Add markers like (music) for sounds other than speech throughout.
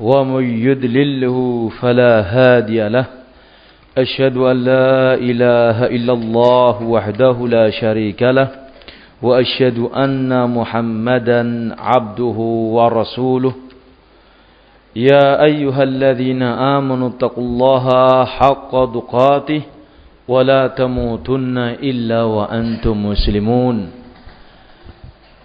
ومن يدلله فلا هادي له. أشهد أن لا إله إلا الله وحده لا شريك له وأشهد أن محمدا عبده ورسوله. يا أيها الذين آمنوا اتقوا الله حق دقاته ولا تموتن إلا وأنتم مسلمون.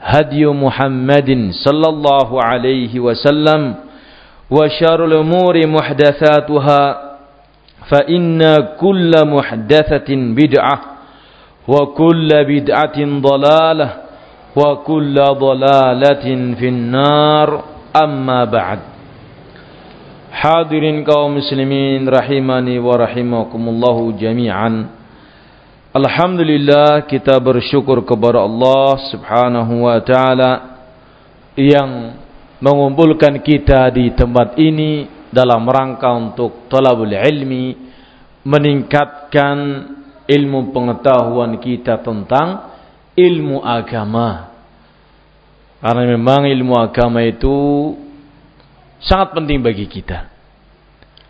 هدي محمد صلى الله عليه وسلم وشر الأمور محدثاتها فإن كل محدثة بدعة وكل بدعة ضلالة وكل ضلالة في النار أما بعد. حاضرين kaum muslimin rahimani wa rahimakumullah jami'an Alhamdulillah kita bersyukur kepada Allah Subhanahu wa taala yang mengumpulkan kita di tempat ini dalam rangka untuk talabul ilmi meningkatkan ilmu pengetahuan kita tentang ilmu agama. Karena memang ilmu agama itu sangat penting bagi kita.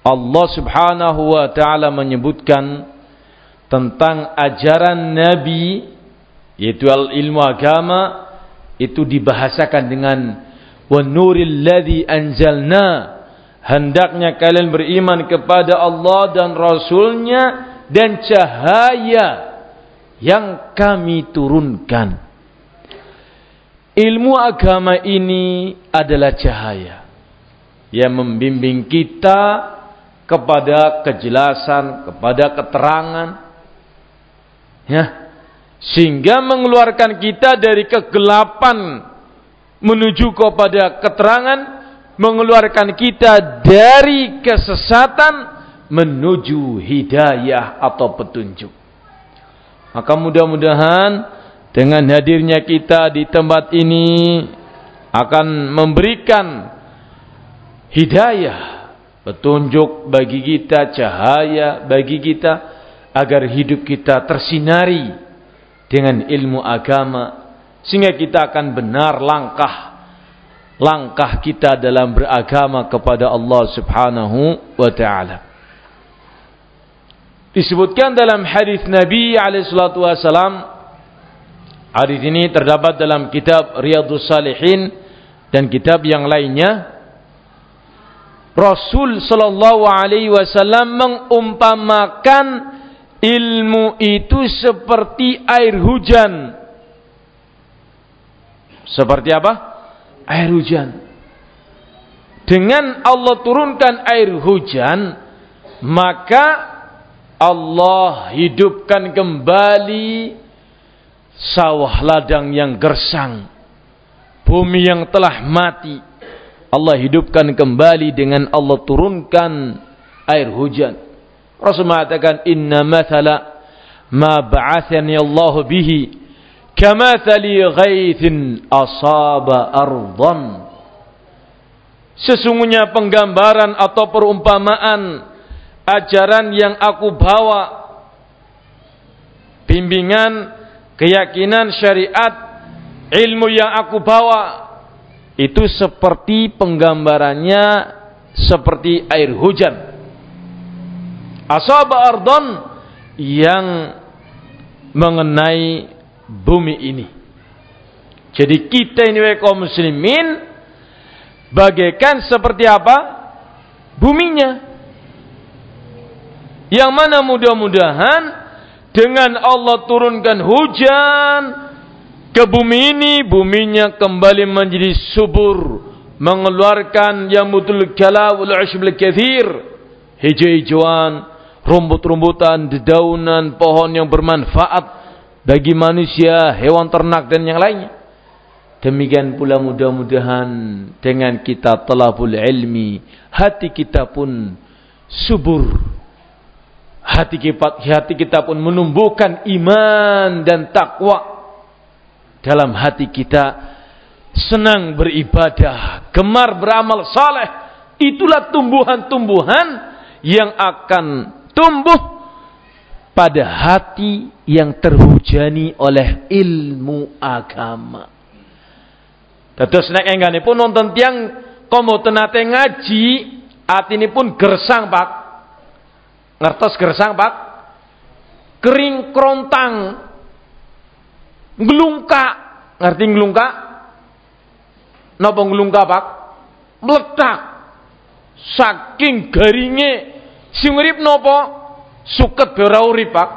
Allah Subhanahu wa taala menyebutkan tentang ajaran Nabi yaitu ilmu agama itu dibahasakan dengan wa nuril ladzi anzalna. Hendaknya kalian beriman kepada Allah dan Rasulnya dan cahaya yang kami turunkan. Ilmu agama ini adalah cahaya yang membimbing kita kepada kejelasan, kepada keterangan, Ya. Sehingga mengeluarkan kita dari kegelapan menuju kepada keterangan, mengeluarkan kita dari kesesatan menuju hidayah atau petunjuk. Maka mudah-mudahan dengan hadirnya kita di tempat ini akan memberikan hidayah, petunjuk bagi kita, cahaya bagi kita agar hidup kita tersinari dengan ilmu agama sehingga kita akan benar langkah langkah kita dalam beragama kepada Allah Subhanahu wa taala. Disebutkan dalam hadis Nabi alaihi salatu wasalam hadis ini terdapat dalam kitab Riyadhus Salihin dan kitab yang lainnya Rasul sallallahu alaihi wasallam mengumpamakan Ilmu itu seperti air hujan. Seperti apa? Air hujan. Dengan Allah turunkan air hujan, maka Allah hidupkan kembali sawah ladang yang gersang. Bumi yang telah mati. Allah hidupkan kembali dengan Allah turunkan air hujan. Rasul mengatakan inna mathala ma ba'athani Allah bihi kamathali ghaithin asaba ardan. Sesungguhnya penggambaran atau perumpamaan ajaran yang aku bawa bimbingan keyakinan syariat ilmu yang aku bawa itu seperti penggambarannya seperti air hujan asaba ardon yang mengenai bumi ini. Jadi kita ini kaum muslimin bagaikan seperti apa? Buminya. Yang mana mudah-mudahan dengan Allah turunkan hujan ke bumi ini, buminya kembali menjadi subur, mengeluarkan yang mutul kala wal ashbul kathir, hijau-hijauan, rumput-rumputan, dedaunan, pohon yang bermanfaat bagi manusia, hewan ternak dan yang lainnya. Demikian pula mudah-mudahan dengan kita talabul ilmi, hati kita pun subur. Hati kita, hati kita pun menumbuhkan iman dan takwa dalam hati kita senang beribadah, gemar beramal saleh, itulah tumbuhan-tumbuhan yang akan tumbuh pada hati yang terhujani oleh ilmu agama. Dados nek enggane pun nonton tiang komo tenate ngaji, ini pun gersang, Pak. Ngertos gersang, Pak? Kering krontang, Ngelungka. Ngerti ngelungka? Napa ngelungka, Pak? Meledak. Saking garinge sing urip napa? Suket ora urip, Pak.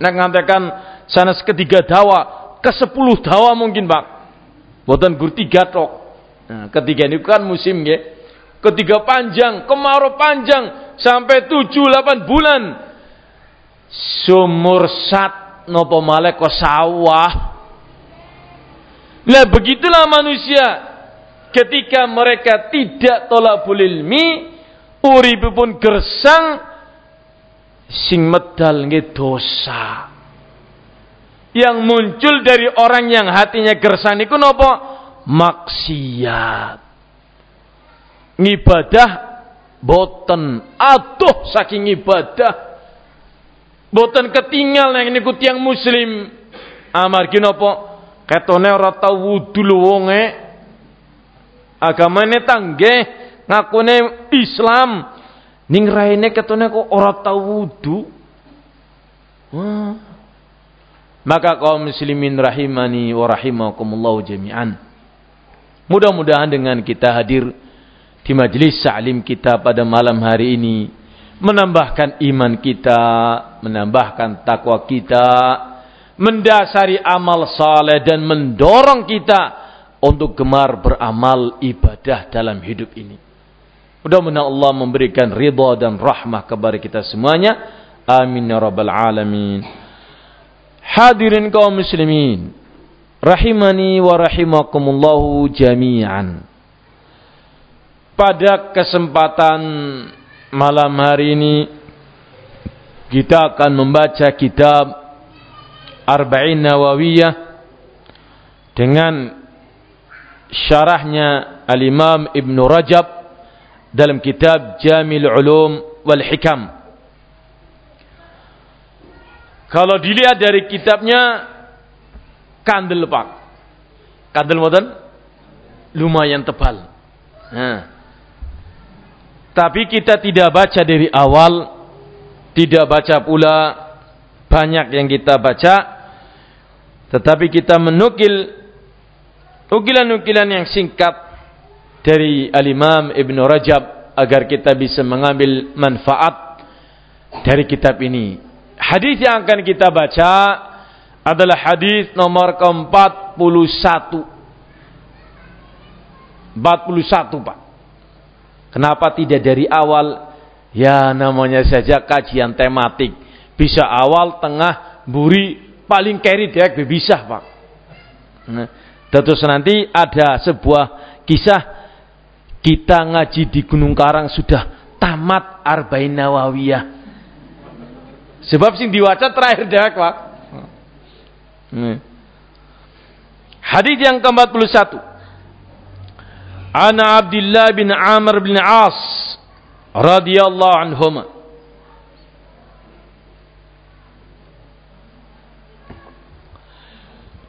Nek ngantekan sanes ketiga dawa, ke sepuluh dawa mungkin, Pak. Boten gur tiga tok. Nah, ketiga ini kan musim ya. Ketiga panjang, kemarau panjang sampai tujuh delapan bulan. Sumur sat nopo malek sawah. Lah begitulah manusia ketika mereka tidak tolak ilmi uripipun gersang sing medal nge dosa. Yang muncul dari orang yang hatinya gersang niku nopo maksiat. Ngibadah boten atuh saking ibadah Boten ketinggal nang niku tiyang muslim. Amargi napa? Ketone ora tau wudu wonge. Agamane tangge ngakune Islam. Ning raine ketone kok ora tau wudu. Maka kaum muslimin rahimani wa rahimakumullah jami'an. Mudah-mudahan dengan kita hadir di majelis salim kita pada malam hari ini menambahkan iman kita, menambahkan takwa kita, mendasari amal saleh dan mendorong kita untuk gemar beramal ibadah dalam hidup ini. Mudah-mudahan Allah memberikan ridha dan rahmah kepada kita semuanya. Amin ya rabbal alamin. Hadirin kaum muslimin, rahimani wa rahimakumullahu jami'an. Pada kesempatan malam hari ini kita akan membaca kitab Arba'in Nawawiyah dengan syarahnya Al-Imam Ibn Rajab dalam kitab Jamil Ulum wal Hikam. Kalau dilihat dari kitabnya kandel pak, kandel modern lumayan tebal. Nah, tapi kita tidak baca dari awal, tidak baca pula banyak yang kita baca, tetapi kita menukil nukilan-nukilan yang singkat dari Al-Imam Ibn Rajab agar kita bisa mengambil manfaat dari kitab ini. Hadis yang akan kita baca adalah hadis nomor ke-41. 41, Pak. Kenapa tidak dari awal? Ya namanya saja kajian tematik. Bisa awal, tengah, buri, paling carry dia bisa Pak. Nah, terus nanti ada sebuah kisah kita ngaji di Gunung Karang sudah tamat Arba'in Nawawiyah. Sebab sing diwaca terakhir Pak. Nah. Hadis yang ke-41. Ana Abdullah bin Amr bin As radhiyallahu anhuma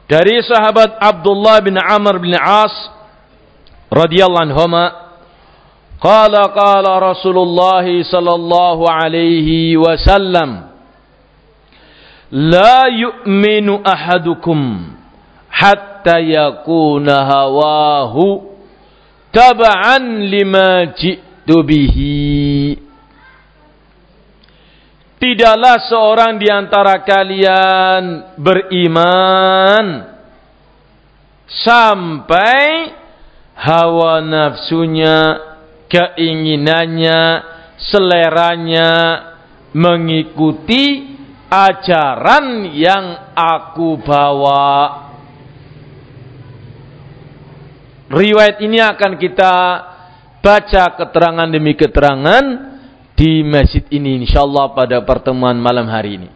Dari sahabat Abdullah bin Amr bin As radhiyallahu anhuma qala qala Rasulullah sallallahu alaihi wasallam la yu'minu ahadukum hatta yakuna hawahu taba'an lima ji'tu bihi. Tidaklah seorang di antara kalian beriman sampai hawa nafsunya, keinginannya, seleranya mengikuti ajaran yang aku bawa. Riwayat ini akan kita baca keterangan demi keterangan di masjid ini insyaallah pada pertemuan malam hari ini.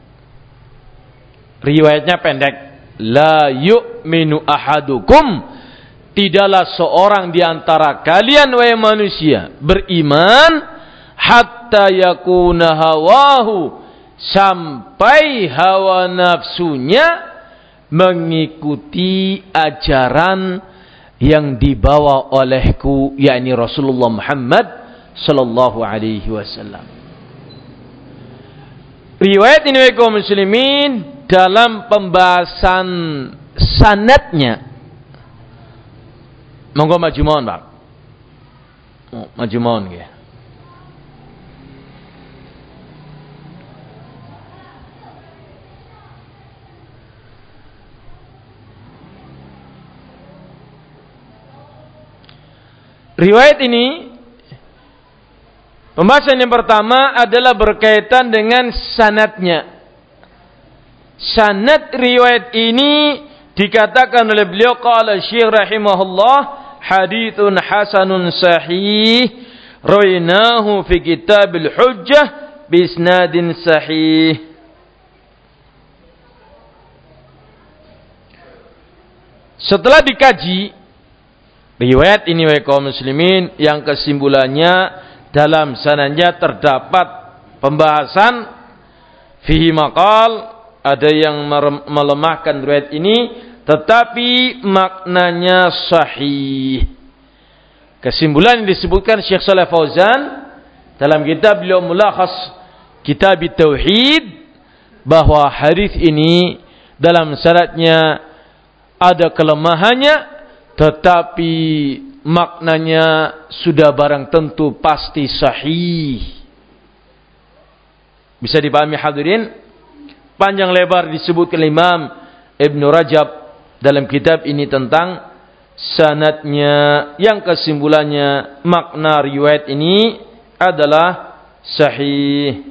Riwayatnya pendek. La yu'minu ahadukum tidaklah seorang di antara kalian wahai manusia beriman hatta yakuna hawahu sampai hawa nafsunya mengikuti ajaran yang dibawa olehku yakni Rasulullah Muhammad sallallahu alaihi wasallam. Riwayat ini kaum muslimin dalam pembahasan sanatnya. Monggo maju mohon, Pak. Maju mohon ya. Riwayat ini Pembahasan yang pertama adalah berkaitan dengan sanatnya. Sanat riwayat ini dikatakan oleh beliau qala Syekh rahimahullah hadithun hasanun sahih rawainahu fi kitabil hujjah bisnadin sahih. Setelah dikaji riwayat ini oleh kaum muslimin yang kesimpulannya dalam sananya terdapat pembahasan fihi maqal ada yang melemahkan riwayat ini tetapi maknanya sahih kesimpulan yang disebutkan Syekh Saleh Fauzan dalam kitab beliau mulakhas kitab tauhid bahwa hadis ini dalam syaratnya ada kelemahannya tetapi maknanya sudah barang tentu pasti sahih. Bisa dipahami hadirin? Panjang lebar disebutkan Imam Ibn Rajab dalam kitab ini tentang sanatnya yang kesimpulannya makna riwayat ini adalah sahih.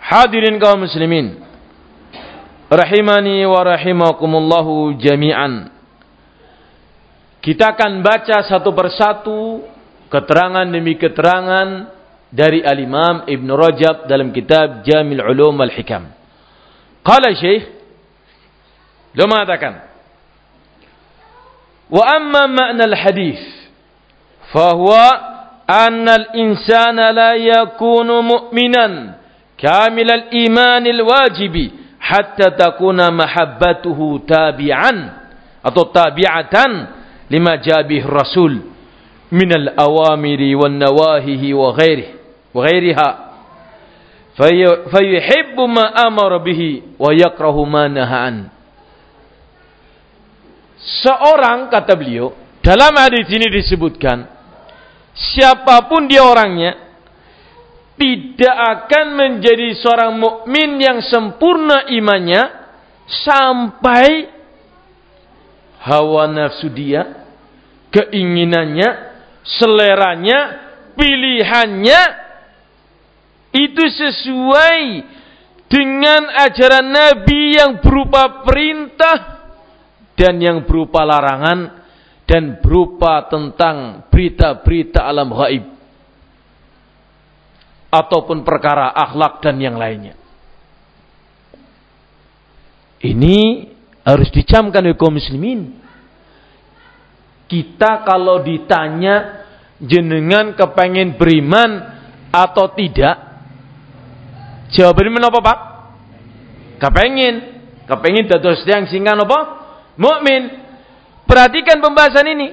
Hadirin kaum muslimin rahimani wa rahimakumullahu jami'an. Kita akan baca satu persatu keterangan demi keterangan dari Al-Imam Ibn Rajab dalam kitab Jamil Ulum Al-Hikam. Qala Syekh, dia mengatakan, وأما معنى الحديث فهو أن الإنسان لا يكون مؤمنا كامل الإيمان الواجب حتى تكون محبته تابعا أو تابعة لما جاء به الرسول من الأوامر والنواهي وغيره وغيرها. فيحب ما أمر به ويكره ما نهى عنه. Seorang kata beliau dalam hadis ini disebutkan siapa pun dia orangnya tidak akan menjadi seorang mukmin yang sempurna imannya sampai hawa nafsu dia keinginannya, seleranya, pilihannya itu sesuai dengan ajaran Nabi yang berupa perintah dan yang berupa larangan dan berupa tentang berita-berita alam gaib ataupun perkara akhlak dan yang lainnya. Ini harus dicamkan oleh kaum muslimin. Kita kalau ditanya jenengan kepengen beriman atau tidak, jawabannya apa Pak? Kepengen, kepengen dados yang singkan apa? Mukmin. Perhatikan pembahasan ini.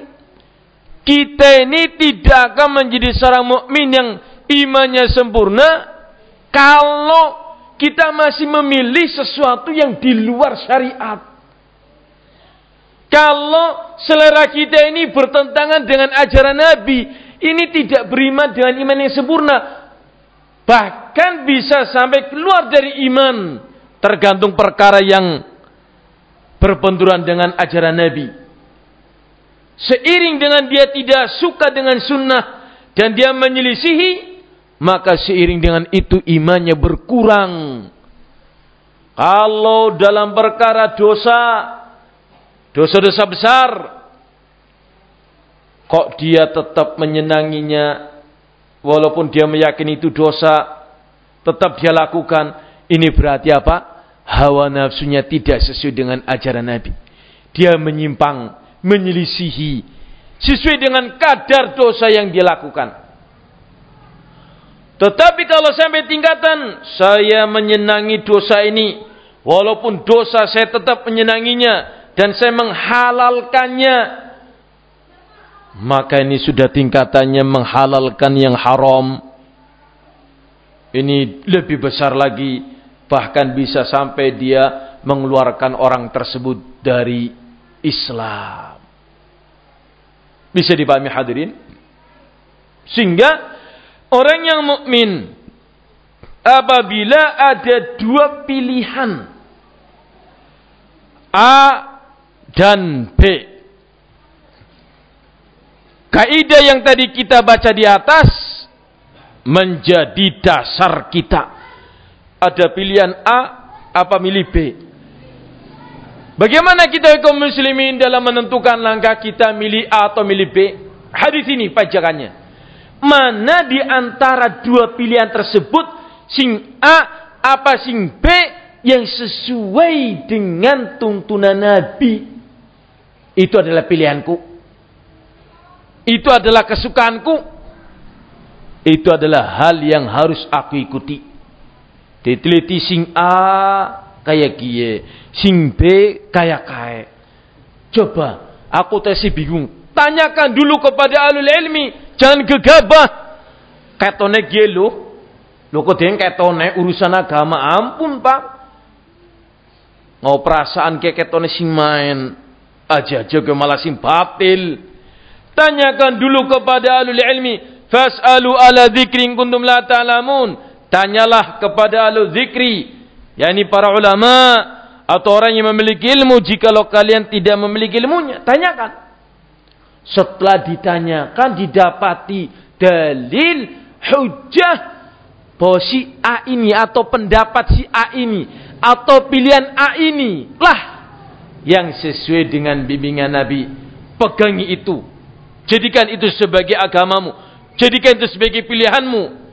Kita ini tidak akan menjadi seorang mukmin yang imannya sempurna kalau kita masih memilih sesuatu yang di luar syariat. Kalau selera kita ini bertentangan dengan ajaran Nabi, ini tidak beriman dengan iman yang sempurna. Bahkan bisa sampai keluar dari iman. Tergantung perkara yang berbenturan dengan ajaran Nabi. Seiring dengan dia tidak suka dengan sunnah dan dia menyelisihi, maka seiring dengan itu imannya berkurang. Kalau dalam perkara dosa, dosa-dosa besar, kok dia tetap menyenanginya, walaupun dia meyakini itu dosa, tetap dia lakukan, ini berarti apa? Hawa nafsunya tidak sesuai dengan ajaran Nabi. Dia menyimpang, menyelisihi sesuai dengan kadar dosa yang dia lakukan. Tetapi kalau sampai tingkatan saya menyenangi dosa ini, walaupun dosa saya tetap menyenanginya dan saya menghalalkannya, maka ini sudah tingkatannya menghalalkan yang haram. Ini lebih besar lagi bahkan bisa sampai dia mengeluarkan orang tersebut dari Islam. Bisa dipahami hadirin? Sehingga orang yang mukmin apabila ada dua pilihan A dan B. Kaidah yang tadi kita baca di atas menjadi dasar kita ada pilihan A apa milih B. Bagaimana kita kaum muslimin dalam menentukan langkah kita milih A atau milih B? Hadis ini pajakannya. Mana di antara dua pilihan tersebut sing A apa sing B yang sesuai dengan tuntunan Nabi? Itu adalah pilihanku. Itu adalah kesukaanku. Itu adalah hal yang harus aku ikuti. Diteliti sing A kayak kie, sing B kayak kae. Coba, aku tesi bingung. Tanyakan dulu kepada alul ilmi, jangan gegabah. Ketone kie lo, lo kok ketone urusan agama, ampun pak. Mau perasaan kayak ketone sing main, aja aja ke malah sing batil. Tanyakan dulu kepada alul ilmi, fas'alu ala dzikrin kuntum la ta'lamun. Ta Tanyalah kepada ahlu zikri, yakni para ulama atau orang yang memiliki ilmu jikalau kalian tidak memiliki ilmunya, tanyakan. Setelah ditanyakan didapati dalil hujah bahwa si A ini atau pendapat si A ini atau pilihan A ini lah yang sesuai dengan bimbingan Nabi. Pegangi itu. Jadikan itu sebagai agamamu. Jadikan itu sebagai pilihanmu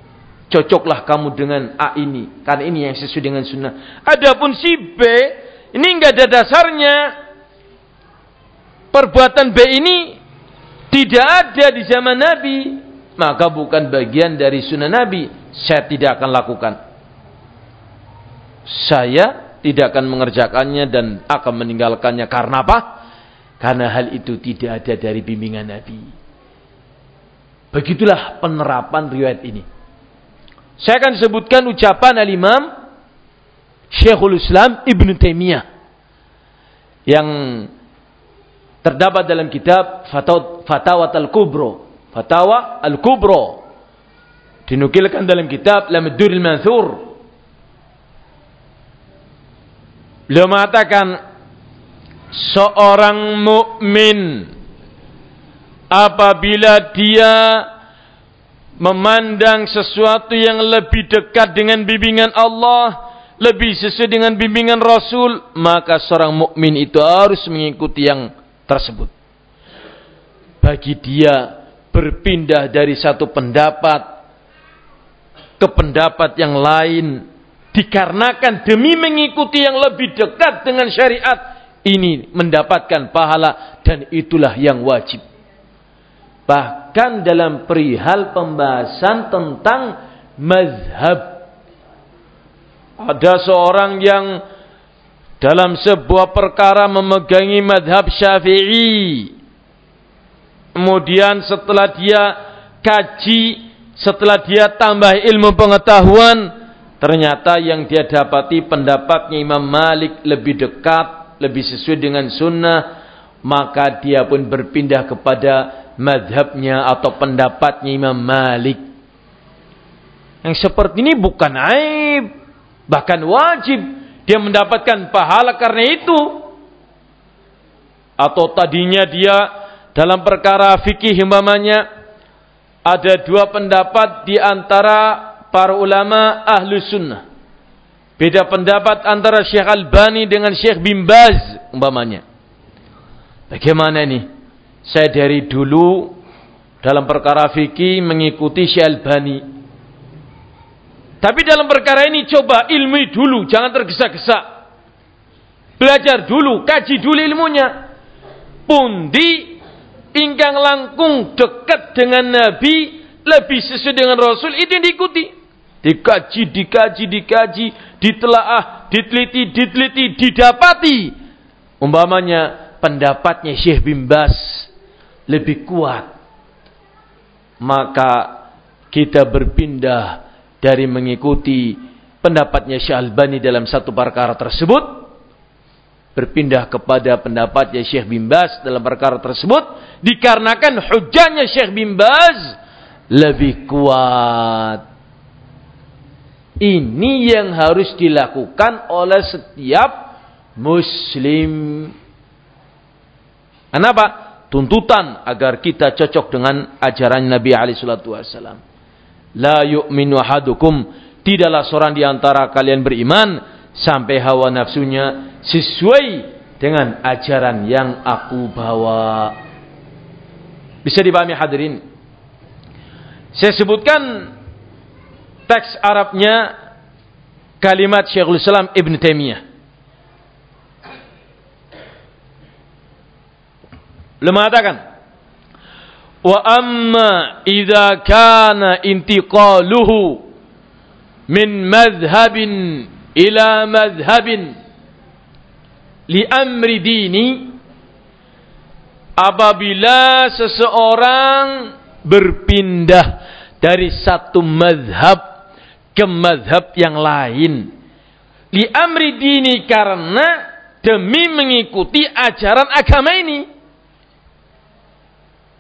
cocoklah kamu dengan A ini karena ini yang sesuai dengan sunnah. Adapun si B ini enggak ada dasarnya. Perbuatan B ini tidak ada di zaman Nabi. Maka bukan bagian dari sunnah Nabi. Saya tidak akan lakukan. Saya tidak akan mengerjakannya dan akan meninggalkannya. Karena apa? karena hal itu tidak ada dari bimbingan Nabi. Begitulah penerapan riwayat ini saya akan sebutkan ucapan al-Imam Syekhul Islam Ibn Taimiyah yang terdapat dalam kitab Fatawa Al-Kubro. Fatawa Al-Kubro dinukilkan dalam kitab Lamduril Mansur. Beliau mengatakan seorang mukmin apabila dia memandang sesuatu yang lebih dekat dengan bimbingan Allah, lebih sesuai dengan bimbingan Rasul, maka seorang mukmin itu harus mengikuti yang tersebut. Bagi dia berpindah dari satu pendapat ke pendapat yang lain dikarenakan demi mengikuti yang lebih dekat dengan syariat ini mendapatkan pahala dan itulah yang wajib. Bahkan dalam perihal pembahasan tentang mazhab. Ada seorang yang dalam sebuah perkara memegangi madhab syafi'i. Kemudian setelah dia kaji, setelah dia tambah ilmu pengetahuan, ternyata yang dia dapati pendapatnya Imam Malik lebih dekat, lebih sesuai dengan sunnah, maka dia pun berpindah kepada madhabnya atau pendapatnya Imam Malik. Yang seperti ini bukan aib, bahkan wajib dia mendapatkan pahala karena itu. Atau tadinya dia dalam perkara fikih umpamanya ada dua pendapat di antara para ulama ahlu sunnah. Beda pendapat antara Syekh Albani dengan Syekh Bin Baz umpamanya. Bagaimana ini? Saya dari dulu dalam perkara fikih mengikuti Syekh Albani. Tapi dalam perkara ini coba ilmu dulu, jangan tergesa-gesa. Belajar dulu, kaji dulu ilmunya. Pundi ingkang langkung dekat dengan Nabi, lebih sesuai dengan Rasul, itu yang diikuti. Dikaji, dikaji, dikaji, ditelaah, diteliti, diteliti, didapati. Umpamanya pendapatnya Syekh bin Bas lebih kuat. Maka kita berpindah dari mengikuti pendapatnya Syekh Albani dalam satu perkara tersebut berpindah kepada pendapatnya Syekh bin Bas dalam perkara tersebut dikarenakan hujahnya Syekh bin Bas lebih kuat ini yang harus dilakukan oleh setiap muslim. Kenapa? Tuntutan agar kita cocok dengan ajaran Nabi alaihi salatu wasallam. La yu'minu ahadukum tidaklah seorang di antara kalian beriman sampai hawa nafsunya sesuai dengan ajaran yang aku bawa. Bisa dipahami hadirin? Saya sebutkan teks Arabnya kalimat Syekhul Islam Ibn Taimiyah. Beliau mengatakan, "Wa amma idza kana intiqaluhu min madhhabin ila madhhabin li amri dini apabila seseorang berpindah dari satu madhab ke madhab yang lain. Li amri dini karena demi mengikuti ajaran agama ini.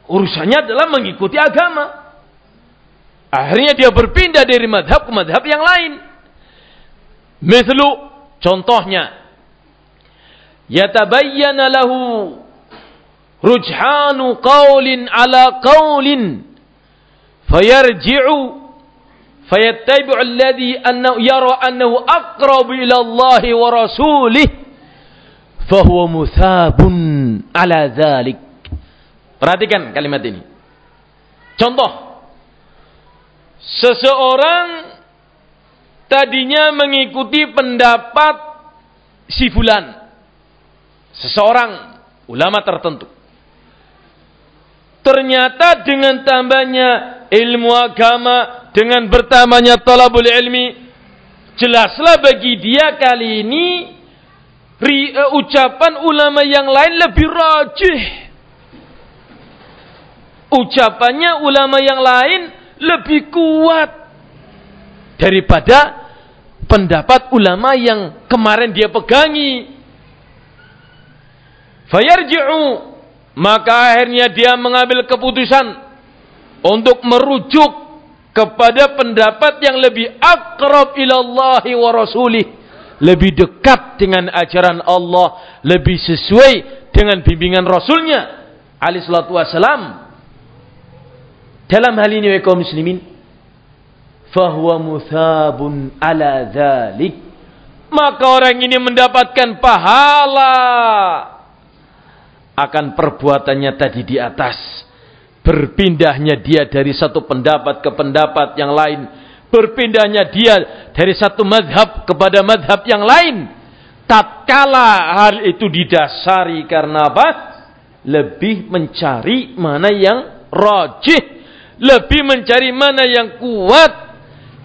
Urusannya adalah mengikuti agama. Akhirnya dia berpindah dari madhab ke madhab yang lain. Mithlu, contohnya. Yatabayyana lahu rujhanu qawlin ala qawlin. Fayarji'u alladhi annahu yara annahu aqrabu ila Allah wa rasulih fahuwa muthabun ala dhalik perhatikan kalimat ini. Contoh. Seseorang tadinya mengikuti pendapat si fulan. Seseorang ulama tertentu. Ternyata dengan tambahnya ilmu agama dengan bertambahnya talabul ilmi jelaslah bagi dia kali ini ri, uh, ucapan ulama yang lain lebih rajih ucapannya ulama yang lain lebih kuat daripada pendapat ulama yang kemarin dia pegangi. Fayarji'u maka akhirnya dia mengambil keputusan untuk merujuk kepada pendapat yang lebih akrab ilallahi wa rasulih lebih dekat dengan ajaran Allah lebih sesuai dengan bimbingan rasulnya alaihi salatu wasalam dalam hal ini kaum muslimin fahuwa muthabun ala dhalik maka orang ini mendapatkan pahala akan perbuatannya tadi di atas. Berpindahnya dia dari satu pendapat ke pendapat yang lain. Berpindahnya dia dari satu madhab kepada madhab yang lain. Tatkala hal itu didasari karena apa? Lebih mencari mana yang rajih lebih mencari mana yang kuat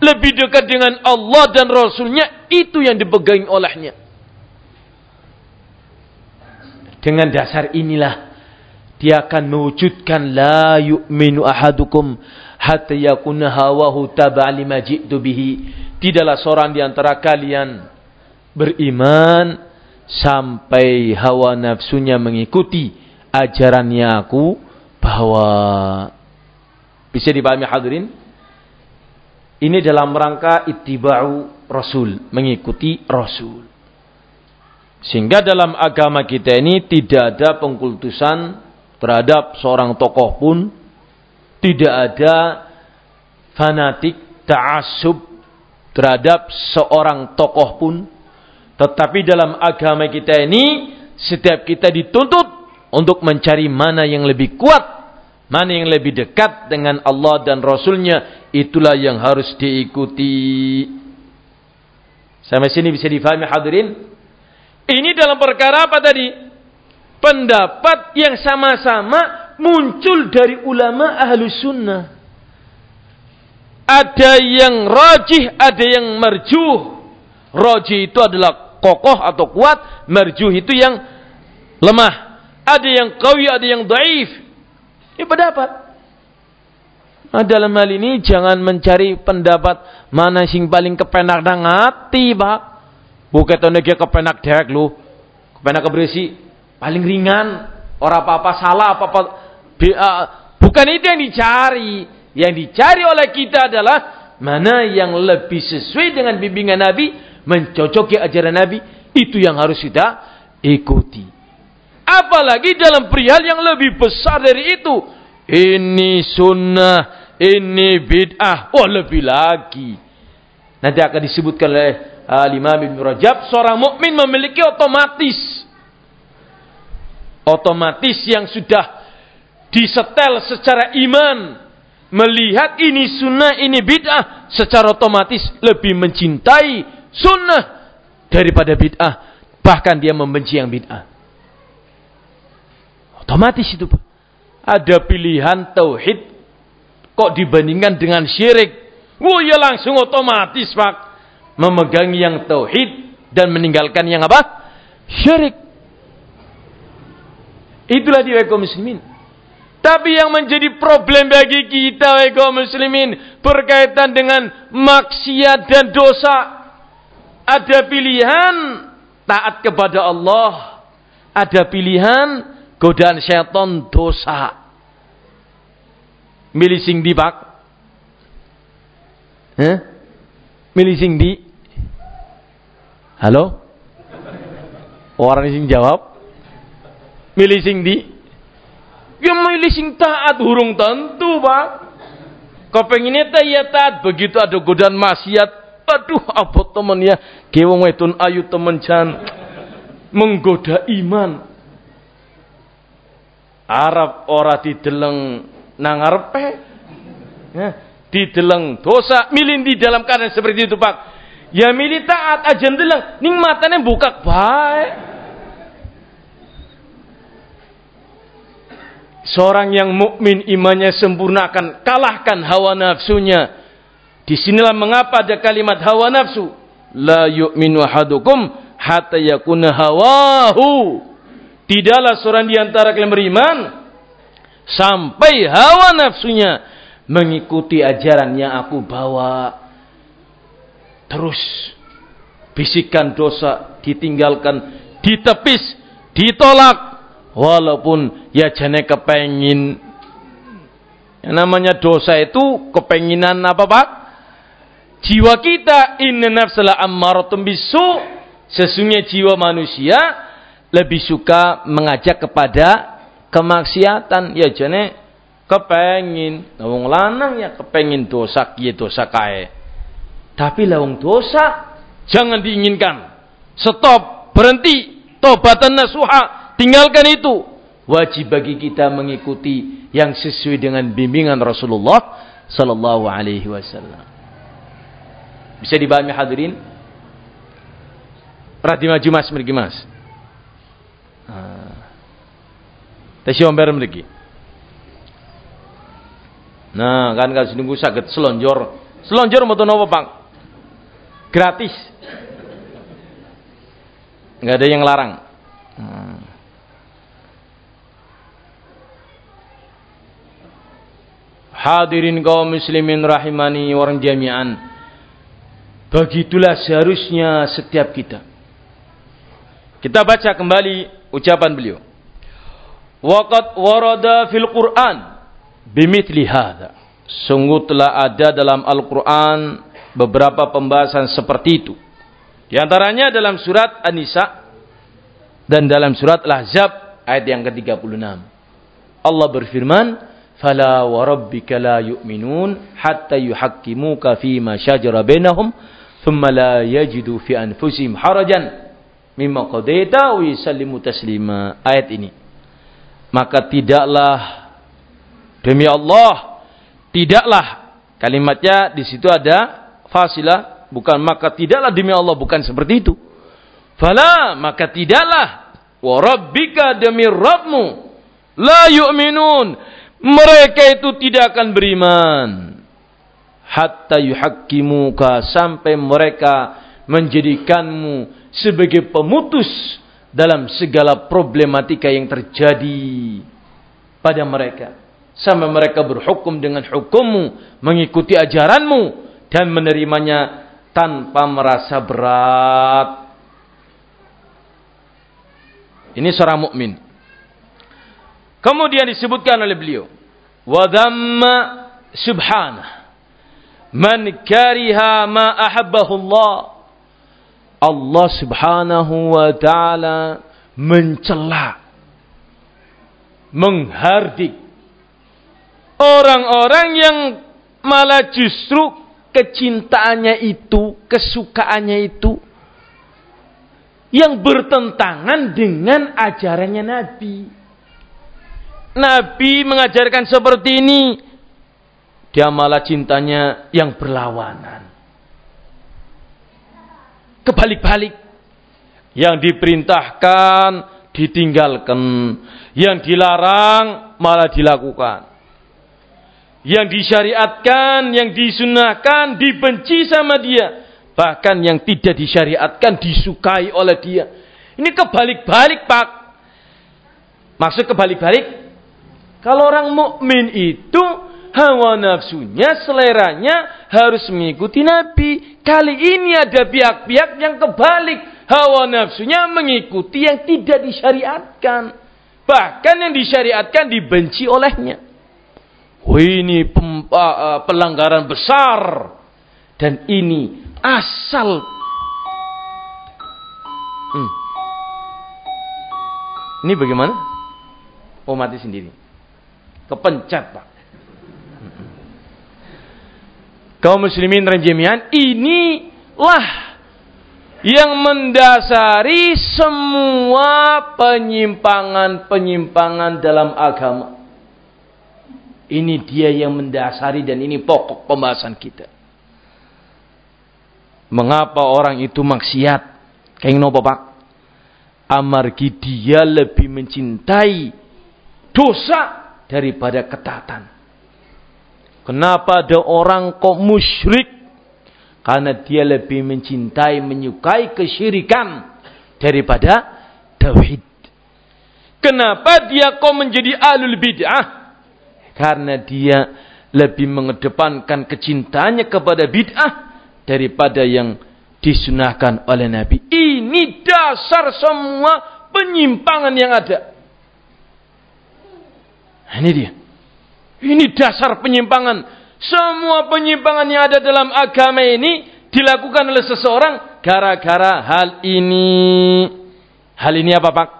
lebih dekat dengan Allah dan Rasulnya itu yang dipegang olehnya dengan dasar inilah dia akan mewujudkan la yu'minu ahadukum hatta yakuna hawahu taba'a lima bihi. Tidaklah seorang di antara kalian beriman sampai hawa nafsunya mengikuti ajarannya aku bahwa bisa dipahami hadirin Ini dalam rangka ittiba'u Rasul, mengikuti Rasul. Sehingga dalam agama kita ini tidak ada pengkultusan terhadap seorang tokoh pun, tidak ada fanatik, ta'asub terhadap seorang tokoh pun. Tetapi dalam agama kita ini, setiap kita dituntut untuk mencari mana yang lebih kuat, mana yang lebih dekat dengan Allah dan Rasulnya, itulah yang harus diikuti. Sampai sini bisa difahami hadirin? Ini dalam perkara apa tadi? Pendapat yang sama-sama muncul dari ulama ahlu sunnah ada yang rajih, ada yang marjuh. Rajih itu adalah kokoh atau kuat, marjuh itu yang lemah. Ada yang kawi, ada yang daif. Ini pendapat. Nah, dalam hal ini jangan mencari pendapat mana sing paling kepenak dan ngati, Pak. Bukan dia kepenak dek lu. Kepenak keberisi paling ringan, orang apa-apa salah apa-apa. Bukan itu yang dicari. Yang dicari oleh kita adalah mana yang lebih sesuai dengan bimbingan Nabi, mencocoki ajaran Nabi, itu yang harus kita ikuti. Apalagi dalam perihal yang lebih besar dari itu. Ini sunnah, ini bid'ah, oh lebih lagi. Nanti akan disebutkan oleh uh, Imam Ibn Rajab, seorang mukmin memiliki otomatis otomatis yang sudah disetel secara iman melihat ini sunnah, ini bid'ah, secara otomatis lebih mencintai sunnah daripada bid'ah. Bahkan dia membenci yang bid'ah. Otomatis itu. Ada pilihan tauhid kok dibandingkan dengan syirik. Wah ya langsung otomatis Pak. Memegangi yang tauhid dan meninggalkan yang apa? Syirik. Itulah dia kaum muslimin. Tapi yang menjadi problem bagi kita kaum muslimin berkaitan dengan maksiat dan dosa. Ada pilihan taat kepada Allah, ada pilihan godaan syaitan dosa. Milih sing di Pak? Hah? Milih sing di? Halo? Orang sing jawab? Milih sing di? Ya milih sing taat hurung tentu, Pak. Kepengine ta ya taat, begitu ada godaan maksiat. Aduh, apa temen ya? Gewong wedon ayu temen jan menggoda iman. Arab ora dideleng nang ngarepe. Ya, dideleng dosa, milih di dalam keadaan seperti itu, Pak. Ya milih taat aja ndeleng, ning matane buka baik. Seorang yang mukmin imannya sempurna akan kalahkan hawa nafsunya. Di sinilah mengapa ada kalimat hawa nafsu. La yu'minu ahadukum hatta yakuna hawahu. Tidaklah seorang di antara kalian beriman sampai hawa nafsunya mengikuti ajaran yang aku bawa. Terus bisikan dosa ditinggalkan, ditepis, ditolak Walaupun ya jane kepengin yang namanya dosa itu kepenginan apa Pak? Jiwa kita inna nafsala ammaratun bisu sesungguhnya jiwa manusia lebih suka mengajak kepada kemaksiatan. Ya jane kepengin. Wong lanang ya kepengin dosa kiye dosa kae. Tapi lawang dosa jangan diinginkan. Stop berhenti. Tobatan nasuha. Tinggalkan itu. Wajib bagi kita mengikuti yang sesuai dengan bimbingan Rasulullah sallallahu alaihi wasallam. Bisa dibahami hadirin? Perhati maju mas, mergi mas. Tesi omber mergi. Nah, kan kalau nunggu sakit selonjor. Selonjor mau apa, Bang? Gratis. Enggak ada yang larang. Hadirin kaum muslimin rahimani orang jami'an. Begitulah seharusnya setiap kita. Kita baca kembali ucapan beliau. Waqad warada fil Qur'an bimithli hadha. Sungguh telah ada dalam Al-Quran beberapa pembahasan seperti itu. Di antaranya dalam surat An-Nisa dan dalam surat Al-Ahzab ayat yang ke-36. Allah berfirman, "Fala wa rabbika la yu'minun hatta yuhakkimuka fi ma shajara bainahum, thumma la yajidu fi anfusihim harajan mimma qadaita wa yusallimu taslima." Ayat ini. Maka tidaklah demi Allah Tidaklah. Kalimatnya di situ ada fasilah. Bukan maka tidaklah demi Allah bukan seperti itu. Fala maka tidaklah. Wa rabbika demi Rabbmu. La yu'minun. Mereka itu tidak akan beriman. Hatta yuhakkimuka. Sampai mereka menjadikanmu sebagai pemutus dalam segala problematika yang terjadi pada mereka sampai mereka berhukum dengan hukummu, mengikuti ajaranmu dan menerimanya tanpa merasa berat. Ini seorang mukmin. Kemudian disebutkan oleh beliau, wa subhanah man kariha ma ahabbahu Allah. Allah Subhanahu wa taala mencela menghardik Orang-orang yang malah justru kecintaannya itu, kesukaannya itu yang bertentangan dengan ajarannya Nabi. Nabi mengajarkan seperti ini, dia malah cintanya yang berlawanan. Kebalik-balik. Yang diperintahkan ditinggalkan, yang dilarang malah dilakukan yang disyariatkan, yang disunahkan, dibenci sama dia. Bahkan yang tidak disyariatkan disukai oleh dia. Ini kebalik-balik, Pak. Maksud kebalik-balik? Kalau orang mukmin itu hawa nafsunya, seleranya harus mengikuti Nabi. Kali ini ada pihak-pihak yang kebalik. Hawa nafsunya mengikuti yang tidak disyariatkan. Bahkan yang disyariatkan dibenci olehnya. Oh, ini pelanggaran besar. Dan ini asal. Hmm. Ini bagaimana? Oh mati sendiri. Kepencet pak. Kaum muslimin jami'an. Inilah yang mendasari semua penyimpangan-penyimpangan dalam agama. Ini dia yang mendasari dan ini pokok pembahasan kita. Mengapa orang itu maksiat? Kayak nopo pak? Amargi dia lebih mencintai dosa daripada ketatan. Kenapa ada orang kok musyrik? Karena dia lebih mencintai, menyukai kesyirikan daripada tauhid. Kenapa dia kok menjadi alul bid'ah? Karena dia lebih mengedepankan kecintaannya kepada bid'ah daripada yang disunahkan oleh Nabi. Ini dasar semua penyimpangan yang ada. Ini dia. Ini dasar penyimpangan. Semua penyimpangan yang ada dalam agama ini dilakukan oleh seseorang gara-gara hal ini. Hal ini apa Pak?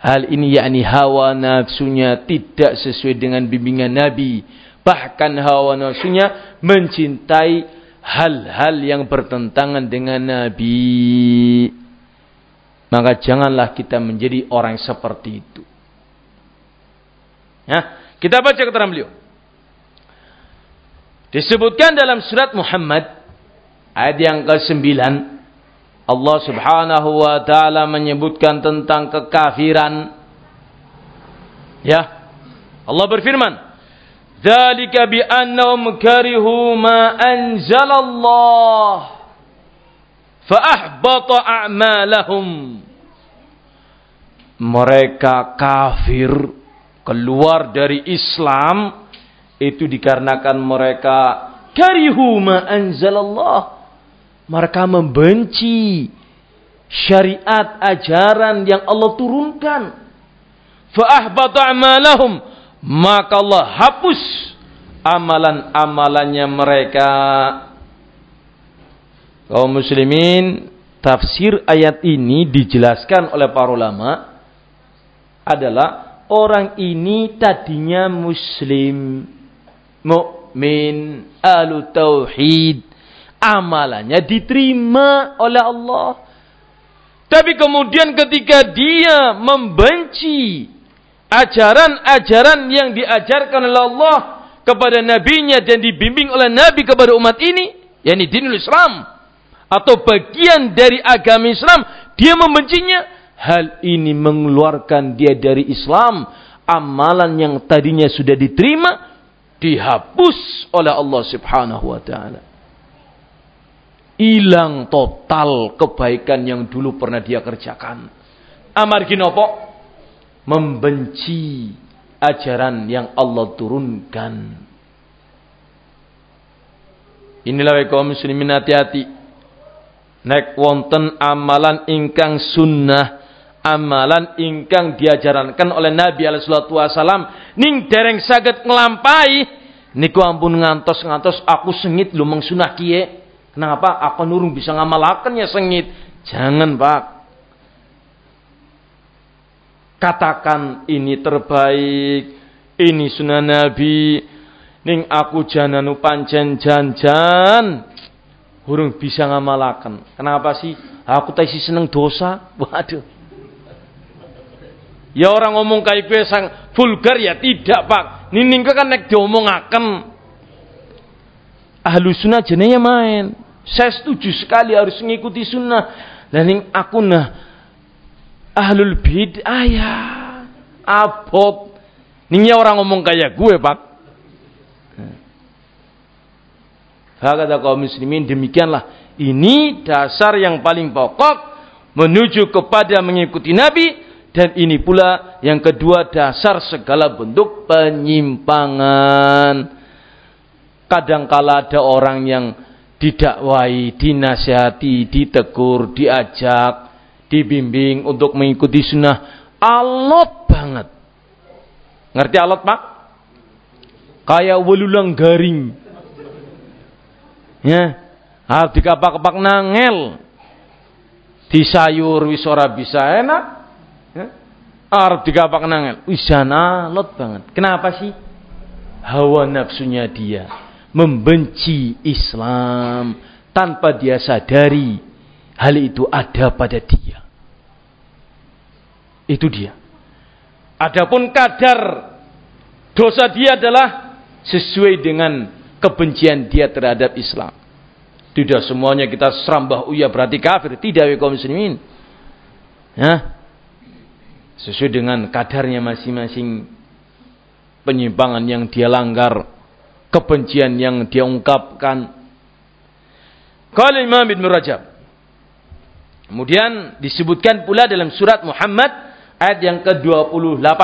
Hal ini yakni hawa nafsunya tidak sesuai dengan bimbingan Nabi. Bahkan hawa nafsunya mencintai hal-hal yang bertentangan dengan Nabi. Maka janganlah kita menjadi orang seperti itu. Ya, kita baca keterangan beliau. Disebutkan dalam surat Muhammad ayat yang ke-9 Allah Subhanahu wa taala menyebutkan tentang kekafiran. Ya. Allah berfirman, "Dzalika bi annahum karihu ma anzalallah fa ahbata a'malahum." Mereka kafir keluar dari Islam itu dikarenakan mereka karihu ma anzalallah mereka membenci syariat ajaran yang Allah turunkan. Fa'ahbata amalahum. Maka Allah hapus amalan-amalannya mereka. Kaum muslimin, tafsir ayat ini dijelaskan oleh para ulama adalah orang ini tadinya muslim, mukmin, ahlu tauhid, amalannya diterima oleh Allah. Tapi kemudian ketika dia membenci ajaran-ajaran yang diajarkan oleh Allah kepada nabinya dan dibimbing oleh nabi kepada umat ini, yakni dinul Islam atau bagian dari agama Islam, dia membencinya, hal ini mengeluarkan dia dari Islam. Amalan yang tadinya sudah diterima dihapus oleh Allah Subhanahu wa taala hilang total kebaikan yang dulu pernah dia kerjakan. Amar ginopo membenci ajaran yang Allah turunkan. Inilah kaum muslimin hati-hati. Nek wonten amalan ingkang sunnah, amalan ingkang diajarankan oleh Nabi alaihi wasallam ning dereng saged nglampahi niku ampun ngantos-ngantos aku sengit lu sunah kiye Kenapa? Aku nurung bisa ngamalakan ya sengit. Jangan pak. Katakan ini terbaik. Ini sunnah Nabi. Ning aku jananu pancen jan-jan. Hurung bisa ngamalakan. Kenapa sih? Aku tadi seneng dosa. (laughs) Waduh. Ya orang ngomong kayak gue sang vulgar ya tidak pak. Nining kan nek diomongaken ahlu sunnah jenenge main. Saya setuju sekali harus mengikuti sunnah. Dan yang aku nah ahlul bid'ah ya abot. Ini orang ngomong kayak gue pak. Hakata kaum muslimin demikianlah. Ini dasar yang paling pokok menuju kepada mengikuti Nabi dan ini pula yang kedua dasar segala bentuk penyimpangan kadangkala ada orang yang didakwai, dinasihati, ditegur, diajak, dibimbing untuk mengikuti sunnah. Alot banget. Ngerti alot pak? Kayak welulang garing. Ya, harus dikapak-kapak nangel. Di sayur wisora bisa enak. Ya. Harus dikapak nangel. Wisana alot banget. Kenapa sih? Hawa nafsunya dia membenci Islam tanpa dia sadari hal itu ada pada dia. Itu dia. Adapun kadar dosa dia adalah sesuai dengan kebencian dia terhadap Islam. Tidak semuanya kita serambah uya berarti kafir. Tidak ya kaum muslimin. Ya. Sesuai dengan kadarnya masing-masing penyimpangan yang dia langgar kebencian yang dia ungkapkan. Imam Ibn Rajab. Kemudian disebutkan pula dalam surat Muhammad ayat yang ke-28.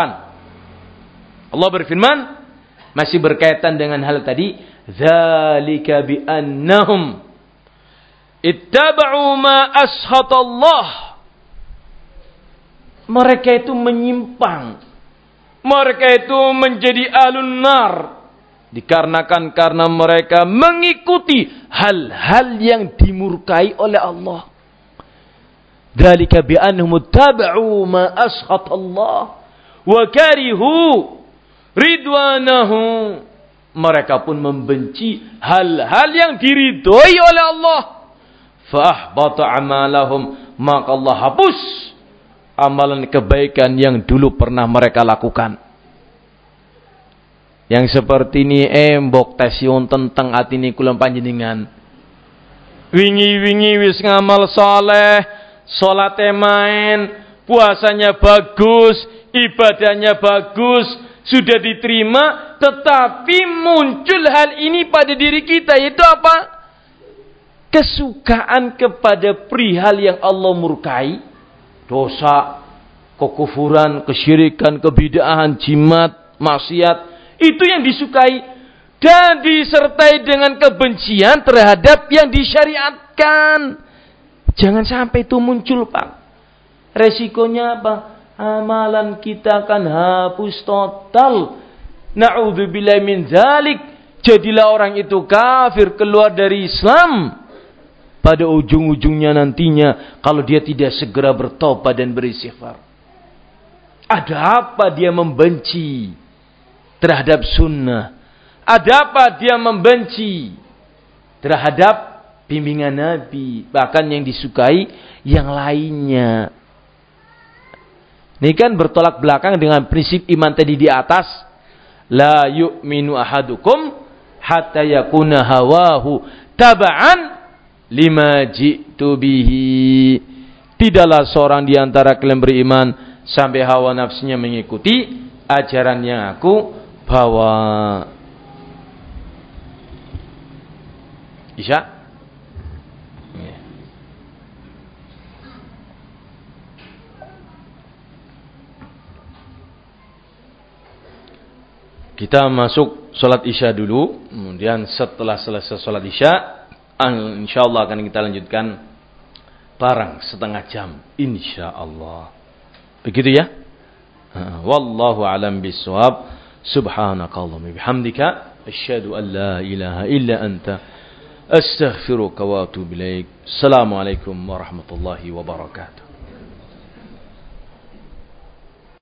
Allah berfirman masih berkaitan dengan hal tadi, "Dzalika bi annahum ittaba'u ma ashatallah." Mereka itu menyimpang. Mereka itu menjadi alun nar Dikarenakan karena mereka mengikuti hal-hal yang dimurkai oleh Allah. Dalika bi'annahum taba'u ma ashat Allah wa karihu ridwanahu. Mereka pun membenci hal-hal yang diridhoi oleh Allah. Fa'ahbata amalahum. Maka Allah hapus amalan kebaikan yang dulu pernah mereka lakukan. Yang seperti ini embok tesiun tentang ini kulam panjenengan. Wingi-wingi wis ngamal soleh, sholat main, puasanya bagus, ibadahnya bagus, sudah diterima, tetapi muncul hal ini pada diri kita, yaitu apa? Kesukaan kepada perihal yang Allah murkai, dosa, kekufuran, kesyirikan, kebidahan, jimat, maksiat, itu yang disukai dan disertai dengan kebencian terhadap yang disyariatkan. Jangan sampai itu muncul, Pak. Resikonya apa? Amalan kita akan hapus total. Na'udzubillah min zalik. Jadilah orang itu kafir keluar dari Islam. Pada ujung-ujungnya nantinya kalau dia tidak segera bertobat dan beristighfar. Ada apa dia membenci terhadap sunnah? Ada apa dia membenci terhadap bimbingan Nabi? Bahkan yang disukai yang lainnya. Ini kan bertolak belakang dengan prinsip iman tadi di atas. La yu'minu ahadukum hatta yakuna hawahu taba'an lima jitu bihi. Tidaklah seorang di antara kalian beriman sampai hawa nafsunya mengikuti ajaran yang aku bawa. Isya? Kita masuk sholat isya dulu. Kemudian setelah selesai sholat isya, insya Allah akan kita lanjutkan barang setengah jam. Insya Allah. Begitu ya? Wallahu alam biswab. Subhanakallahumma bihamdika. Asyhadu an la ilaha illa anta. Astaghfiruka wa atubu ilaik. Assalamualaikum warahmatullahi wabarakatuh.